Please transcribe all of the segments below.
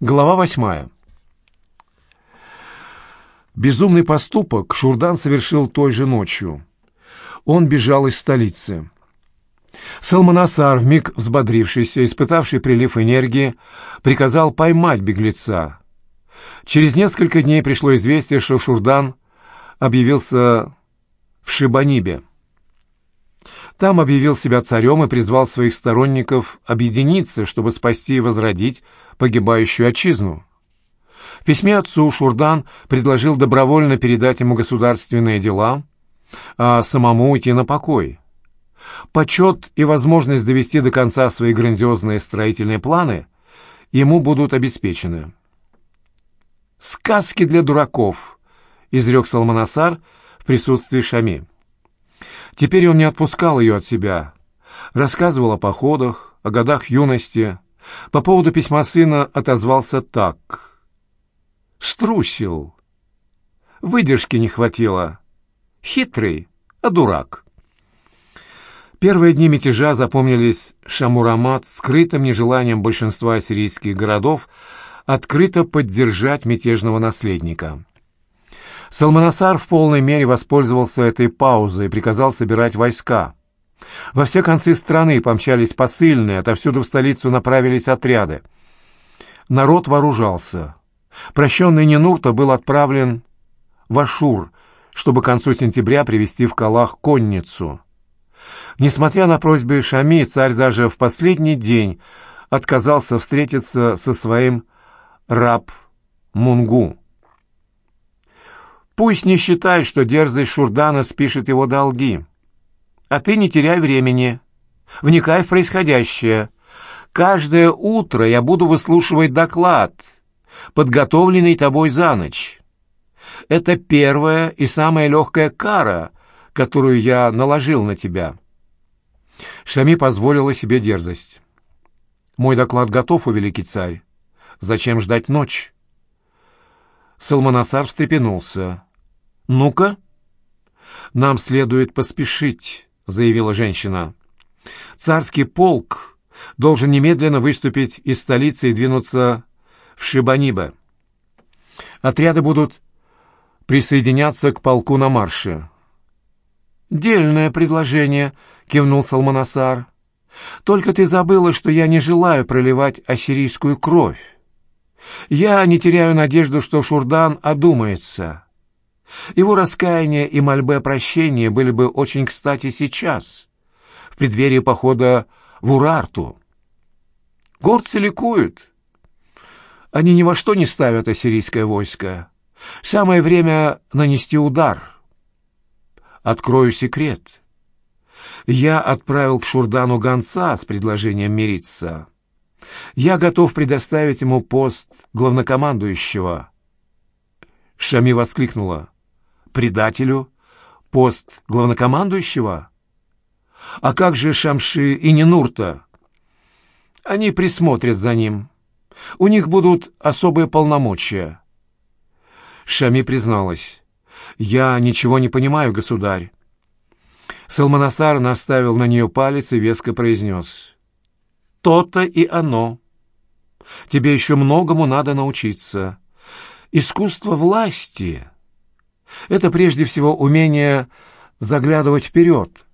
Глава восьмая. Безумный поступок Шурдан совершил той же ночью. Он бежал из столицы. Салманасар, вмиг взбодрившийся, испытавший прилив энергии, приказал поймать беглеца. Через несколько дней пришло известие, что Шурдан объявился в Шибанибе. Там объявил себя царем и призвал своих сторонников объединиться, чтобы спасти и возродить погибающую отчизну. В письме отцу Шурдан предложил добровольно передать ему государственные дела, а самому уйти на покой. Почет и возможность довести до конца свои грандиозные строительные планы ему будут обеспечены. «Сказки для дураков», — изрек Салманасар в присутствии Шами. Теперь он не отпускал ее от себя. Рассказывал о походах, о годах юности. По поводу письма сына отозвался так. «Струсил. Выдержки не хватило. Хитрый, а дурак». Первые дни мятежа запомнились Шамурамат скрытым нежеланием большинства ассирийских городов открыто поддержать мятежного наследника. Салманасар в полной мере воспользовался этой паузой и приказал собирать войска. Во все концы страны помчались посыльные, отовсюду в столицу направились отряды. Народ вооружался. Прощенный Нинурта был отправлен в Ашур, чтобы к концу сентября привести в Калах конницу. Несмотря на просьбы Шами, царь даже в последний день отказался встретиться со своим раб Мунгу. Пусть не считает, что дерзость Шурдана спишет его долги. А ты не теряй времени. Вникай в происходящее. Каждое утро я буду выслушивать доклад, подготовленный тобой за ночь. Это первая и самая легкая кара, которую я наложил на тебя. Шами позволила себе дерзость. Мой доклад готов, у великий царь. Зачем ждать ночь? Салманасар встрепенулся. «Ну-ка!» «Нам следует поспешить», — заявила женщина. «Царский полк должен немедленно выступить из столицы и двинуться в Шибанибе. Отряды будут присоединяться к полку на марше». «Дельное предложение», — кивнул Салманасар. «Только ты забыла, что я не желаю проливать ассирийскую кровь. Я не теряю надежду, что Шурдан одумается». Его раскаяние и мольбы о прощении были бы очень кстати сейчас, в преддверии похода в Урарту. Горцы ликуют. Они ни во что не ставят ассирийское войско. Самое время нанести удар. Открою секрет. Я отправил к Шурдану гонца с предложением мириться. Я готов предоставить ему пост главнокомандующего. Шами воскликнула предателю пост главнокомандующего? А как же Шамши и Нинурта? Они присмотрят за ним. У них будут особые полномочия. Шами призналась. «Я ничего не понимаю, государь». Салманасар наставил на нее палец и веско произнес. «То-то и оно. Тебе еще многому надо научиться. Искусство власти это прежде всего умение заглядывать вперед,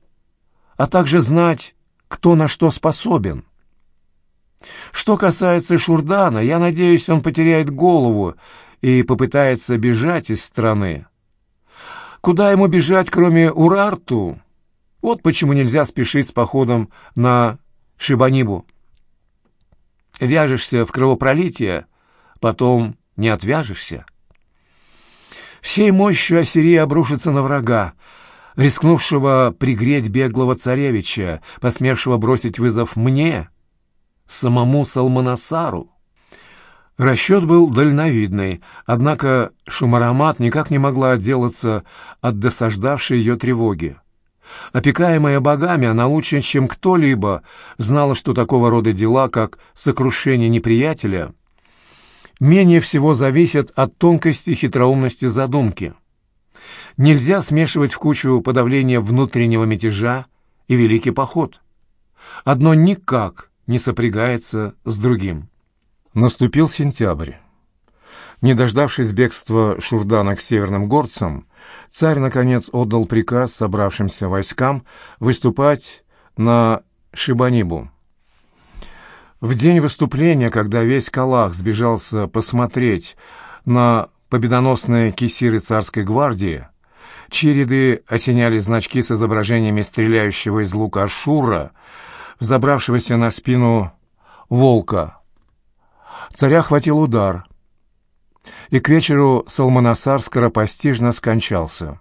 а также знать, кто на что способен. Что касается Шурдана, я надеюсь, он потеряет голову и попытается бежать из страны. Куда ему бежать, кроме Урарту? Вот почему нельзя спешить с походом на Шибанибу. Вяжешься в кровопролитие, потом не отвяжешься. Всей мощью Ассирия обрушится на врага, рискнувшего пригреть беглого царевича, посмевшего бросить вызов мне, самому Салманасару. Расчет был дальновидный, однако Шумарамат никак не могла отделаться от досаждавшей ее тревоги. Опекаемая богами, она лучше, чем кто-либо, знала, что такого рода дела, как сокрушение неприятеля — менее всего зависят от тонкости и хитроумности задумки. Нельзя смешивать в кучу подавление внутреннего мятежа и великий поход. Одно никак не сопрягается с другим. Наступил сентябрь. Не дождавшись бегства Шурдана к северным горцам, царь, наконец, отдал приказ собравшимся войскам выступать на Шибанибу. В день выступления, когда весь Калах сбежался посмотреть на победоносные кисиры царской гвардии, чьи ряды осеняли значки с изображениями стреляющего из лука Ашура, взобравшегося на спину волка. Царя хватил удар, и к вечеру Салманасар скоропостижно скончался.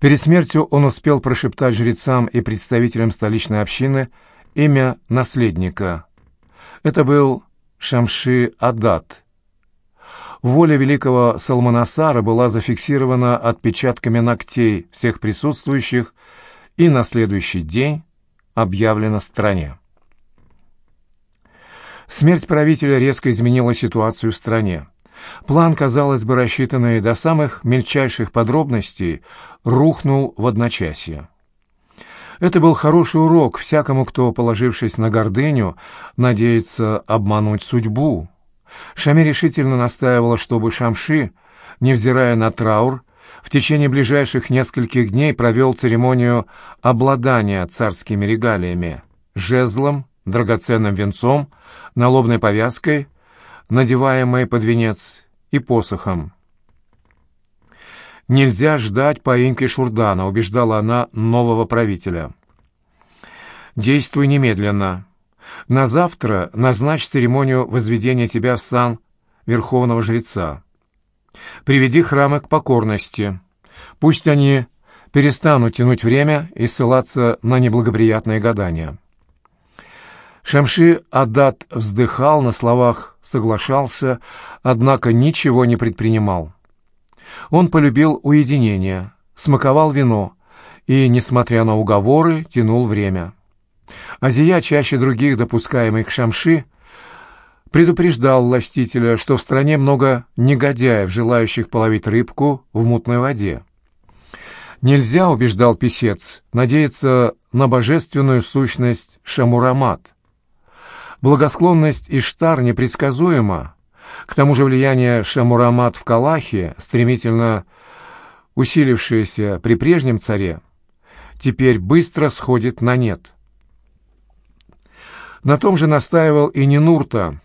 Перед смертью он успел прошептать жрецам и представителям столичной общины имя наследника. Это был Шамши Адат. Воля великого Салманасара была зафиксирована отпечатками ногтей всех присутствующих и на следующий день объявлена стране. Смерть правителя резко изменила ситуацию в стране. План, казалось бы, рассчитанный до самых мельчайших подробностей, рухнул в одночасье. Это был хороший урок всякому, кто, положившись на гордыню, надеется обмануть судьбу. Шами решительно настаивала, чтобы Шамши, невзирая на траур, в течение ближайших нескольких дней провел церемонию обладания царскими регалиями, жезлом, драгоценным венцом, налобной повязкой, надеваемой под венец, и посохом. «Нельзя ждать поимки Шурдана», — убеждала она нового правителя. «Действуй немедленно. На завтра назначь церемонию возведения тебя в сан верховного жреца. Приведи храмы к покорности. Пусть они перестанут тянуть время и ссылаться на неблагоприятные гадания». Шамши Адат вздыхал, на словах соглашался, однако ничего не предпринимал. Он полюбил уединение, смаковал вино и, несмотря на уговоры, тянул время. Азия, чаще других допускаемый к Шамши, предупреждал властителя, что в стране много негодяев, желающих половить рыбку в мутной воде. Нельзя, убеждал писец, надеяться на божественную сущность Шамурамат. Благосклонность Иштар непредсказуема. К тому же влияние Шамурамат в Калахе, стремительно усилившееся при прежнем царе, теперь быстро сходит на нет. На том же настаивал и Нинурта,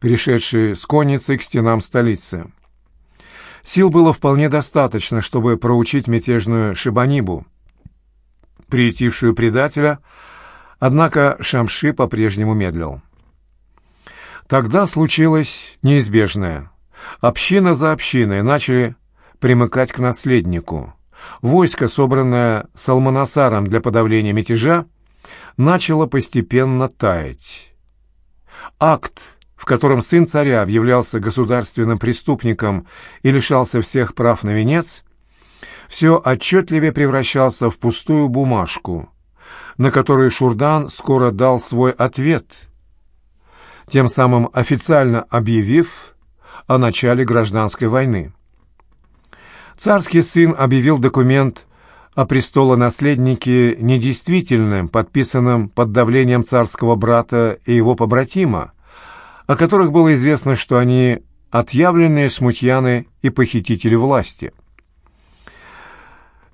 перешедший с конницы к стенам столицы. Сил было вполне достаточно, чтобы проучить мятежную Шибанибу, приютившую предателя – Однако Шамши по-прежнему медлил. Тогда случилось неизбежное. Община за общиной начали примыкать к наследнику. Войско, собранное Салманасаром для подавления мятежа, начало постепенно таять. Акт, в котором сын царя объявлялся государственным преступником и лишался всех прав на венец, все отчетливее превращался в пустую бумажку, на который Шурдан скоро дал свой ответ, тем самым официально объявив о начале гражданской войны. Царский сын объявил документ о престолонаследнике недействительным, подписанным под давлением царского брата и его побратима, о которых было известно, что они отъявленные смутьяны и похитители власти.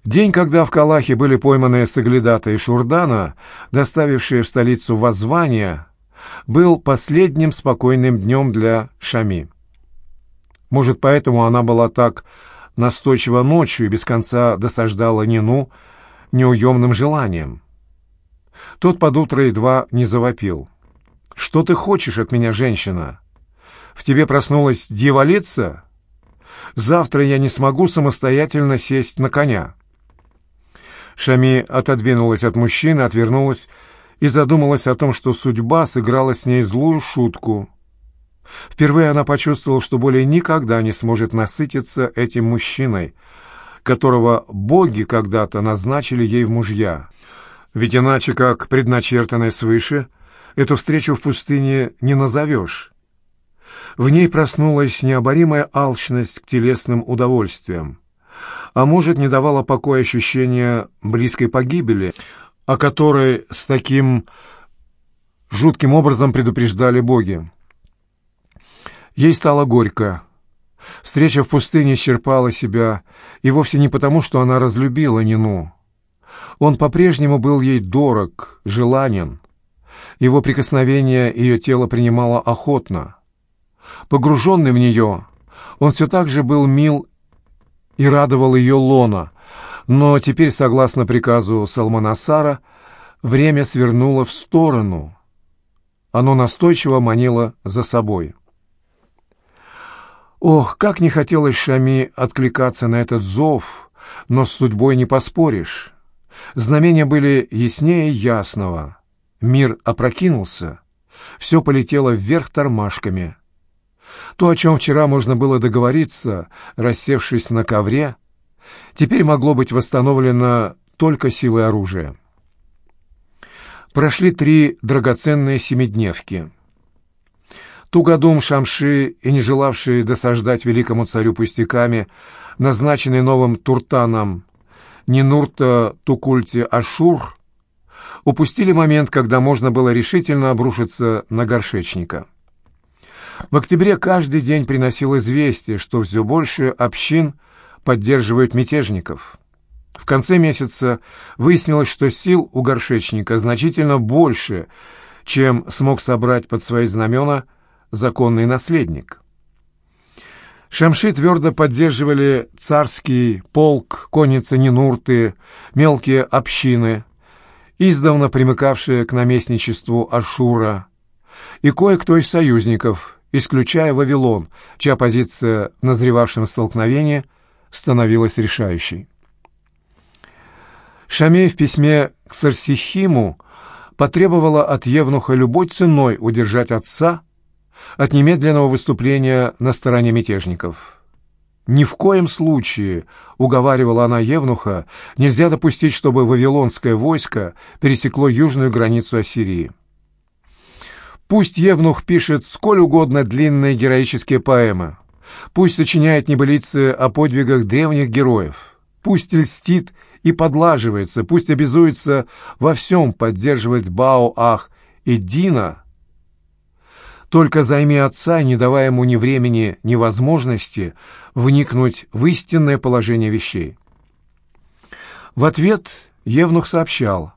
День, когда в Калахе были пойманы Саглядата и Шурдана, доставившие в столицу воззвание, был последним спокойным днем для Шами. Может, поэтому она была так настойчива ночью и без конца досаждала Нину неуемным желанием. Тот под утро едва не завопил. «Что ты хочешь от меня, женщина? В тебе проснулась дьяволица? Завтра я не смогу самостоятельно сесть на коня». Шами отодвинулась от мужчины, отвернулась и задумалась о том, что судьба сыграла с ней злую шутку. Впервые она почувствовала, что более никогда не сможет насытиться этим мужчиной, которого боги когда-то назначили ей в мужья. Ведь иначе, как предначертанной свыше, эту встречу в пустыне не назовешь. В ней проснулась необоримая алчность к телесным удовольствиям а может, не давало покоя ощущение близкой погибели, о которой с таким жутким образом предупреждали боги. Ей стало горько. Встреча в пустыне исчерпала себя, и вовсе не потому, что она разлюбила Нину. Он по-прежнему был ей дорог, желанен. Его прикосновение ее тело принимало охотно. Погруженный в нее, он все так же был мил и радовал ее лона, но теперь, согласно приказу Салманасара, время свернуло в сторону. Оно настойчиво манило за собой. Ох, как не хотелось Шами откликаться на этот зов, но с судьбой не поспоришь. Знамения были яснее ясного. Мир опрокинулся, все полетело вверх тормашками. То, о чем вчера можно было договориться, рассевшись на ковре, теперь могло быть восстановлено только силой оружия. Прошли три драгоценные семидневки — Тугодум Шамши и не желавший досаждать великому царю пустяками, назначенный новым Туртаном Нинурта Тукульти Ашур, упустили момент, когда можно было решительно обрушиться на горшечника. В октябре каждый день приносил известие, что все больше общин поддерживают мятежников. В конце месяца выяснилось, что сил у горшечника значительно больше, чем смог собрать под свои знамена – законный наследник. Шамши твердо поддерживали царский полк, конницы Нинурты, мелкие общины, издавна примыкавшие к наместничеству Ашура, и кое-кто из союзников, исключая Вавилон, чья позиция в назревавшем столкновении становилась решающей. Шамей в письме к Сарсихиму потребовала от Евнуха любой ценой удержать отца от немедленного выступления на стороне мятежников. «Ни в коем случае», — уговаривала она Евнуха, — «нельзя допустить, чтобы вавилонское войско пересекло южную границу Ассирии». Пусть Евнух пишет сколь угодно длинные героические поэмы, пусть сочиняет небылицы о подвигах древних героев, пусть льстит и подлаживается, пусть обязуется во всем поддерживать Бао-Ах и Дина — только займи отца, не давая ему ни времени, ни возможности вникнуть в истинное положение вещей. В ответ Евнух сообщал,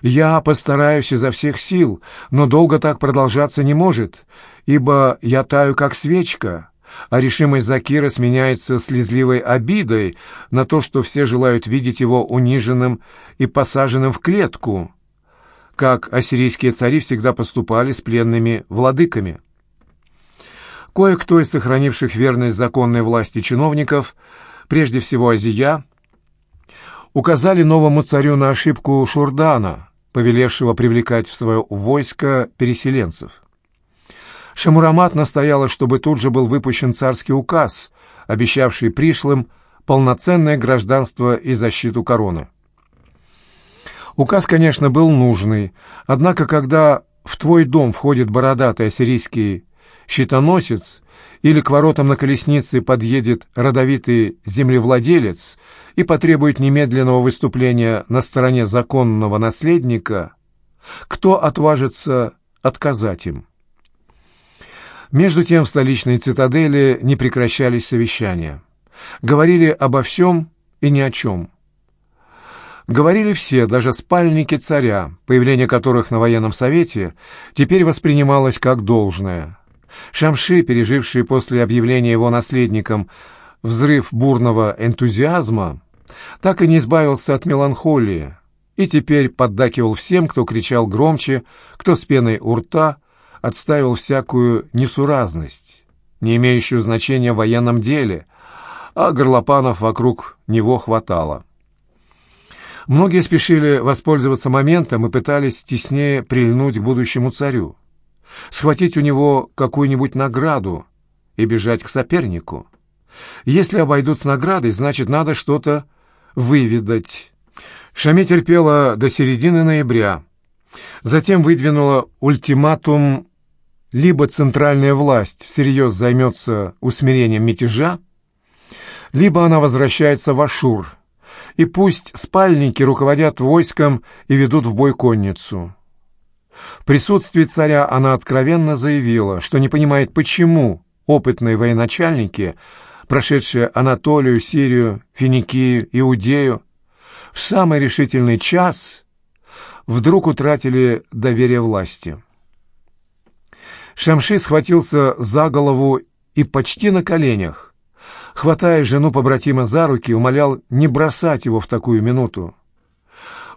«Я постараюсь изо всех сил, но долго так продолжаться не может, ибо я таю, как свечка, а решимость Закира сменяется слезливой обидой на то, что все желают видеть его униженным и посаженным в клетку, как ассирийские цари всегда поступали с пленными владыками. Кое-кто из сохранивших верность законной власти чиновников, прежде всего Азия, указали новому царю на ошибку Шурдана, повелевшего привлекать в свое войско переселенцев. Шамурамат настояла, чтобы тут же был выпущен царский указ, обещавший пришлым полноценное гражданство и защиту короны. Указ, конечно, был нужный, однако, когда в твой дом входит бородатый ассирийский щитоносец или к воротам на колеснице подъедет родовитый землевладелец и потребует немедленного выступления на стороне законного наследника, кто отважится отказать им? Между тем в столичной цитадели не прекращались совещания. Говорили обо всем и ни о чем – Говорили все, даже спальники царя, появление которых на военном совете теперь воспринималось как должное. Шамши, переживший после объявления его наследником взрыв бурного энтузиазма, так и не избавился от меланхолии и теперь поддакивал всем, кто кричал громче, кто с пеной у рта отстаивал всякую несуразность, не имеющую значения в военном деле, а горлопанов вокруг него хватало. Многие спешили воспользоваться моментом и пытались теснее прильнуть к будущему царю, схватить у него какую-нибудь награду и бежать к сопернику. Если обойдут с наградой, значит, надо что-то выведать. Шами терпела до середины ноября. Затем выдвинула ультиматум либо центральная власть всерьез займется усмирением мятежа, либо она возвращается в Ашур – и пусть спальники руководят войском и ведут в бой конницу. В присутствии царя она откровенно заявила, что не понимает, почему опытные военачальники, прошедшие Анатолию, Сирию, Финикию, Иудею, в самый решительный час вдруг утратили доверие власти. Шамши схватился за голову и почти на коленях, хватая жену побратима за руки, умолял не бросать его в такую минуту.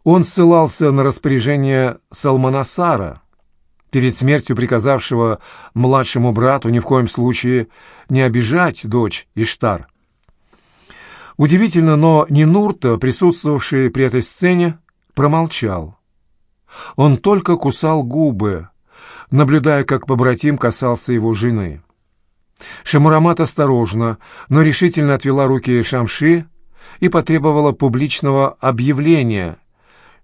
Он ссылался на распоряжение Салманасара, перед смертью приказавшего младшему брату ни в коем случае не обижать дочь Иштар. Удивительно, но Нинурта, присутствовавший при этой сцене, промолчал. Он только кусал губы, наблюдая, как побратим касался его жены. Шамурамат осторожно, но решительно отвела руки Шамши и потребовала публичного объявления,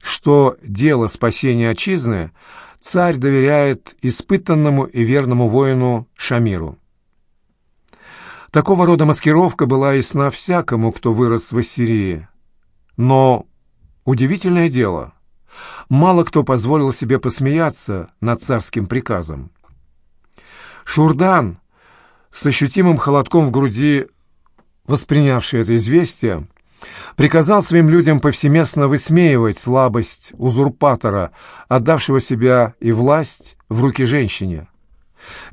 что дело спасения отчизны царь доверяет испытанному и верному воину Шамиру. Такого рода маскировка была ясна всякому, кто вырос в Ассирии. Но удивительное дело, мало кто позволил себе посмеяться над царским приказом. Шурдан, с ощутимым холодком в груди, воспринявший это известие, приказал своим людям повсеместно высмеивать слабость узурпатора, отдавшего себя и власть в руки женщине.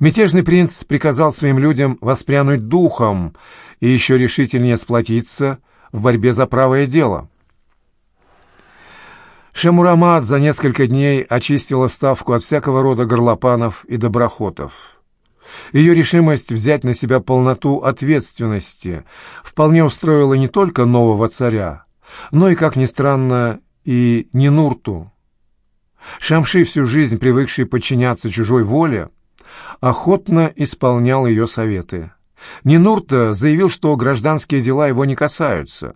Мятежный принц приказал своим людям воспрянуть духом и еще решительнее сплотиться в борьбе за правое дело. Шамурамат за несколько дней очистила ставку от всякого рода горлопанов и доброхотов. Ее решимость взять на себя полноту ответственности вполне устроила не только нового царя, но и, как ни странно, и Нинурту. Шамши, всю жизнь привыкший подчиняться чужой воле, охотно исполнял ее советы. Нинурта заявил, что гражданские дела его не касаются,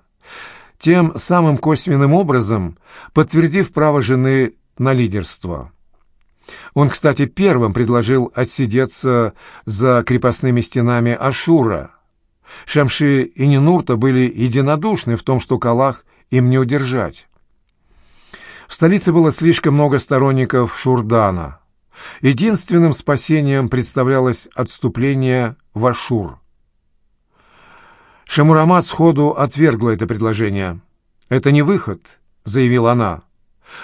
тем самым косвенным образом подтвердив право жены на лидерство. Он, кстати, первым предложил отсидеться за крепостными стенами Ашура. Шамши и Нинурта были единодушны в том, что Калах им не удержать. В столице было слишком много сторонников Шурдана – Единственным спасением представлялось отступление в Ашур. Шамурамат сходу отвергла это предложение. «Это не выход», — заявила она.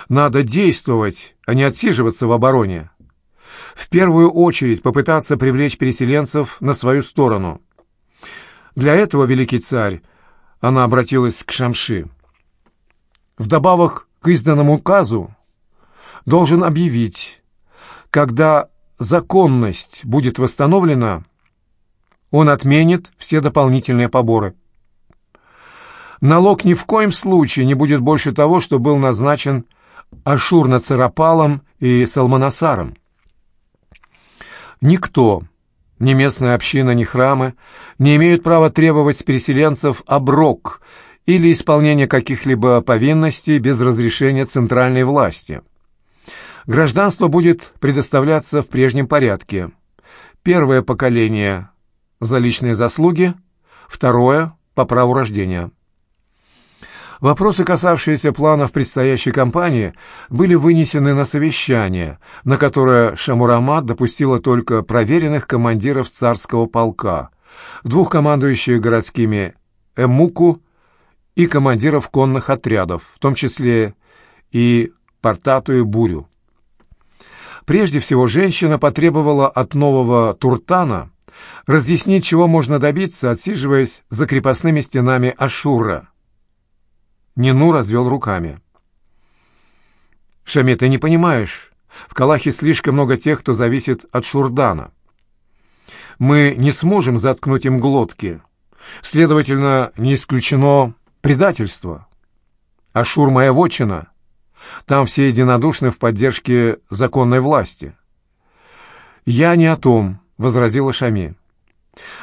«Надо действовать, а не отсиживаться в обороне. В первую очередь попытаться привлечь переселенцев на свою сторону. Для этого, великий царь, она обратилась к Шамши. Вдобавок к изданному указу должен объявить, когда законность будет восстановлена, он отменит все дополнительные поборы. Налог ни в коем случае не будет больше того, что был назначен Ашур-Нацарапалом и Салманасаром. Никто, ни местная община, ни храмы, не имеют права требовать с переселенцев оброк или исполнение каких-либо повинностей без разрешения центральной власти. Гражданство будет предоставляться в прежнем порядке. Первое поколение за личные заслуги, второе по праву рождения. Вопросы, касавшиеся планов предстоящей кампании, были вынесены на совещание, на которое Шамурамат допустила только проверенных командиров царского полка, двух командующих городскими Эмуку и командиров конных отрядов, в том числе и Портатую Бурю. Прежде всего, женщина потребовала от нового Туртана разъяснить, чего можно добиться, отсиживаясь за крепостными стенами Ашура. Нину развел руками. «Шами, ты не понимаешь, в Калахе слишком много тех, кто зависит от Шурдана. Мы не сможем заткнуть им глотки. Следовательно, не исключено предательство. Ашур — моя вотчина». Там все единодушны в поддержке законной власти. «Я не о том», — возразила Шами.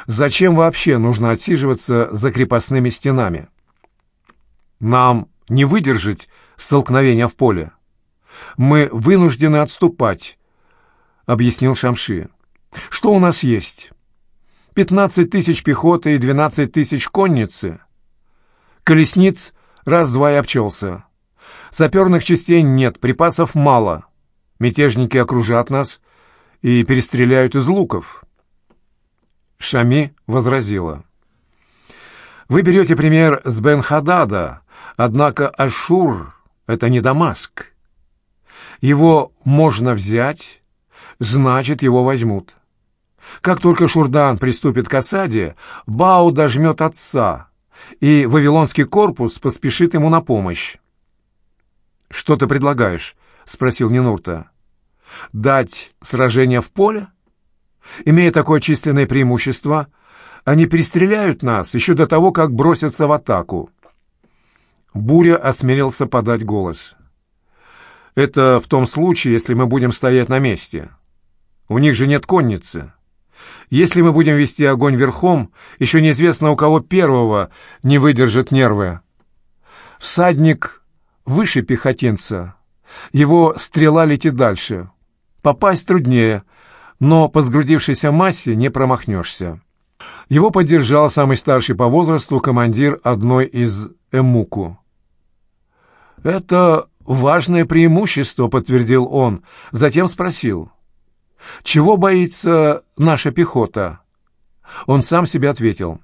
«Зачем вообще нужно отсиживаться за крепостными стенами? Нам не выдержать столкновения в поле. Мы вынуждены отступать», — объяснил Шамши. «Что у нас есть? Пятнадцать тысяч пехоты и двенадцать тысяч конницы. Колесниц раз-два и обчелся. Саперных частей нет, припасов мало. Мятежники окружат нас и перестреляют из луков. Шами возразила. «Вы берете пример с Бен-Хадада, однако Ашур — это не Дамаск. Его можно взять, значит, его возьмут. Как только Шурдан приступит к осаде, Бау дожмет отца, и Вавилонский корпус поспешит ему на помощь. «Что ты предлагаешь?» — спросил Нинурта. «Дать сражение в поле? Имея такое численное преимущество, они перестреляют нас еще до того, как бросятся в атаку». Буря осмелился подать голос. «Это в том случае, если мы будем стоять на месте. У них же нет конницы. Если мы будем вести огонь верхом, еще неизвестно, у кого первого не выдержат нервы. Всадник выше пехотинца. Его стрела летит дальше. Попасть труднее, но по сгрудившейся массе не промахнешься. Его поддержал самый старший по возрасту командир одной из эмуку. «Это важное преимущество», — подтвердил он, затем спросил — чего боится наша пехота? Он сам себе ответил.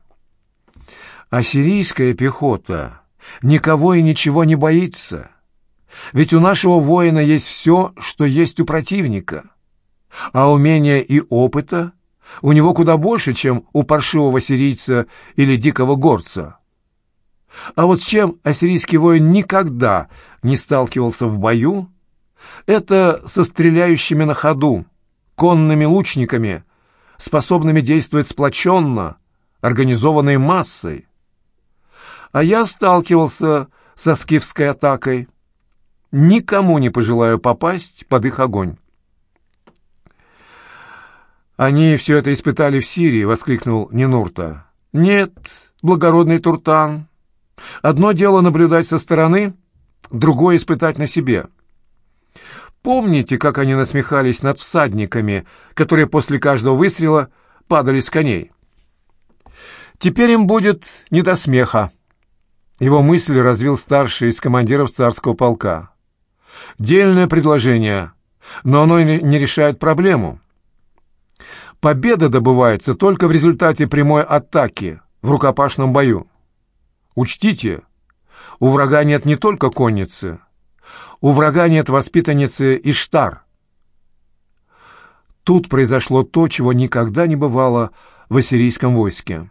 Ассирийская пехота никого и ничего не боится. Ведь у нашего воина есть все, что есть у противника. А умения и опыта у него куда больше, чем у паршивого сирийца или дикого горца. А вот с чем ассирийский воин никогда не сталкивался в бою, это со стреляющими на ходу, конными лучниками, способными действовать сплоченно, организованной массой. А я сталкивался со скифской атакой. Никому не пожелаю попасть под их огонь. «Они все это испытали в Сирии», — воскликнул Нинурта. «Нет, благородный Туртан. Одно дело наблюдать со стороны, другое — испытать на себе. Помните, как они насмехались над всадниками, которые после каждого выстрела падали с коней? Теперь им будет не до смеха. Его мысль развил старший из командиров царского полка. Дельное предложение, но оно не решает проблему. Победа добывается только в результате прямой атаки в рукопашном бою. Учтите, у врага нет не только конницы, у врага нет воспитанницы Иштар. Тут произошло то, чего никогда не бывало в ассирийском войске.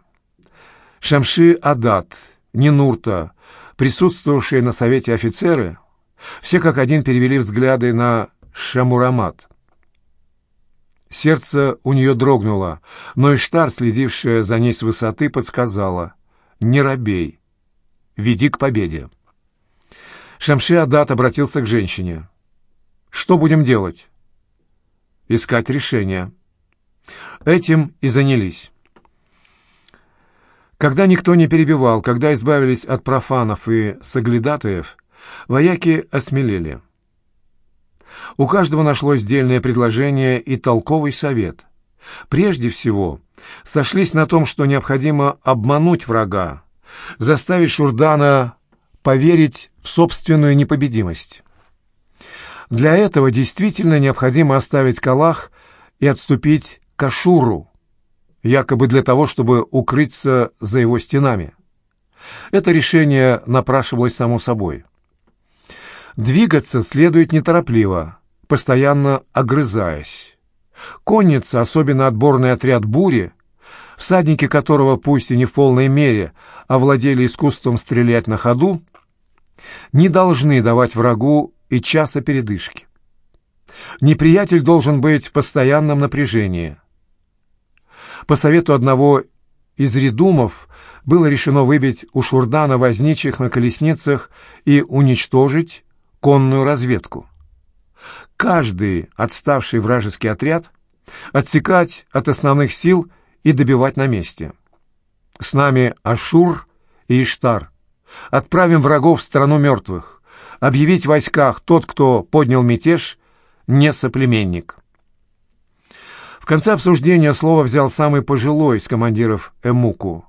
Шамши Адат, Нинурта, присутствовавшие на совете офицеры, все как один перевели взгляды на Шамурамат. Сердце у нее дрогнуло, но Иштар, следившая за ней с высоты, подсказала «Не робей, веди к победе». Шамши Адат обратился к женщине. «Что будем делать?» «Искать решение». Этим и занялись. Когда никто не перебивал, когда избавились от профанов и соглядатаев, вояки осмелели. У каждого нашлось дельное предложение и толковый совет. Прежде всего, сошлись на том, что необходимо обмануть врага, заставить Шурдана поверить в собственную непобедимость. Для этого действительно необходимо оставить Калах и отступить к Ашуру, якобы для того, чтобы укрыться за его стенами. Это решение напрашивалось само собой. Двигаться следует неторопливо, постоянно огрызаясь. Конница, особенно отборный отряд «Бури», всадники которого, пусть и не в полной мере, овладели искусством стрелять на ходу, не должны давать врагу и часа передышки. Неприятель должен быть в постоянном напряжении. По совету одного из редумов было решено выбить у Шурдана возничих на колесницах и уничтожить конную разведку. Каждый отставший вражеский отряд отсекать от основных сил и добивать на месте. С нами Ашур и Иштар – Отправим врагов в страну мертвых. Объявить в войсках тот, кто поднял мятеж, не соплеменник. В конце обсуждения слово взял самый пожилой из командиров Эмуку.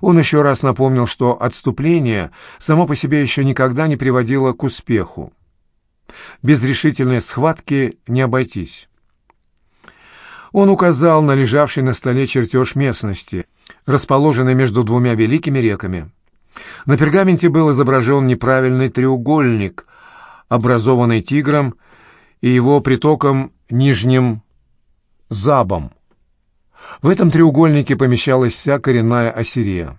Он еще раз напомнил, что отступление само по себе еще никогда не приводило к успеху. Без решительной схватки не обойтись. Он указал на лежавший на столе чертеж местности, расположенный между двумя великими реками. На пергаменте был изображен неправильный треугольник, образованный тигром и его притоком Нижним Забом. В этом треугольнике помещалась вся коренная Ассирия.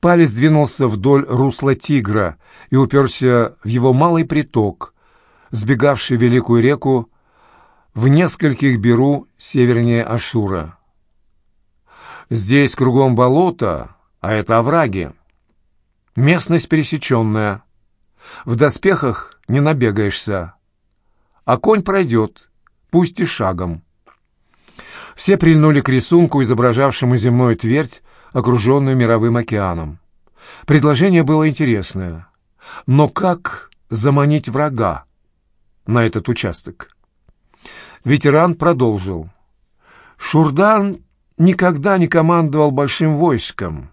Палец двинулся вдоль русла тигра и уперся в его малый приток, сбегавший великую реку в нескольких беру севернее Ашура. Здесь кругом болото, а это овраги. Местность пересеченная. В доспехах не набегаешься. А конь пройдет, пусть и шагом. Все прильнули к рисунку, изображавшему земную твердь, окруженную мировым океаном. Предложение было интересное. Но как заманить врага на этот участок? Ветеран продолжил. Шурдан никогда не командовал большим войском.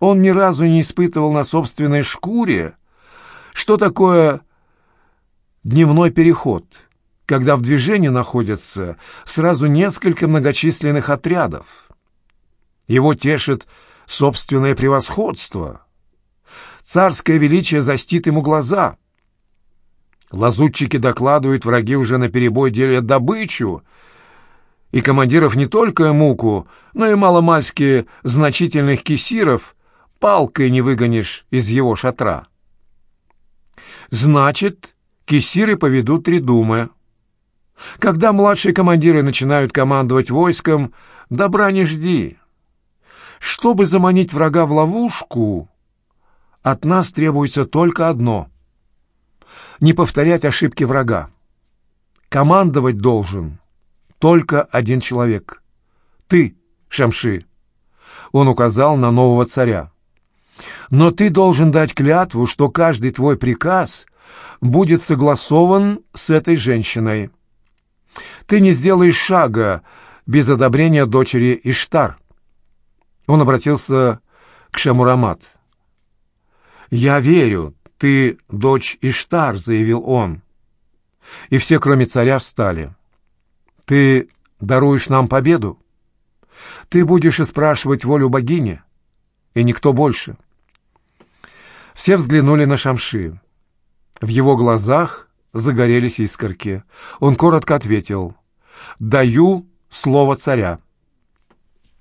Он ни разу не испытывал на собственной шкуре, что такое дневной переход, когда в движении находятся сразу несколько многочисленных отрядов. Его тешит собственное превосходство. Царское величие застит ему глаза. Лазутчики докладывают, враги уже наперебой делят добычу, и командиров не только муку, но и маломальски значительных кисиров палкой не выгонишь из его шатра. Значит, кисиры поведут три думы. Когда младшие командиры начинают командовать войском, добра не жди. Чтобы заманить врага в ловушку, от нас требуется только одно — не повторять ошибки врага. Командовать должен только один человек. Ты, Шамши. Он указал на нового царя. Но ты должен дать клятву, что каждый твой приказ будет согласован с этой женщиной. Ты не сделаешь шага без одобрения дочери Иштар. Он обратился к Шамурамат. «Я верю, ты дочь Иштар», — заявил он. И все, кроме царя, встали. «Ты даруешь нам победу? Ты будешь и спрашивать волю богини, и никто больше». Все взглянули на Шамши. В его глазах загорелись искорки. Он коротко ответил «Даю слово царя».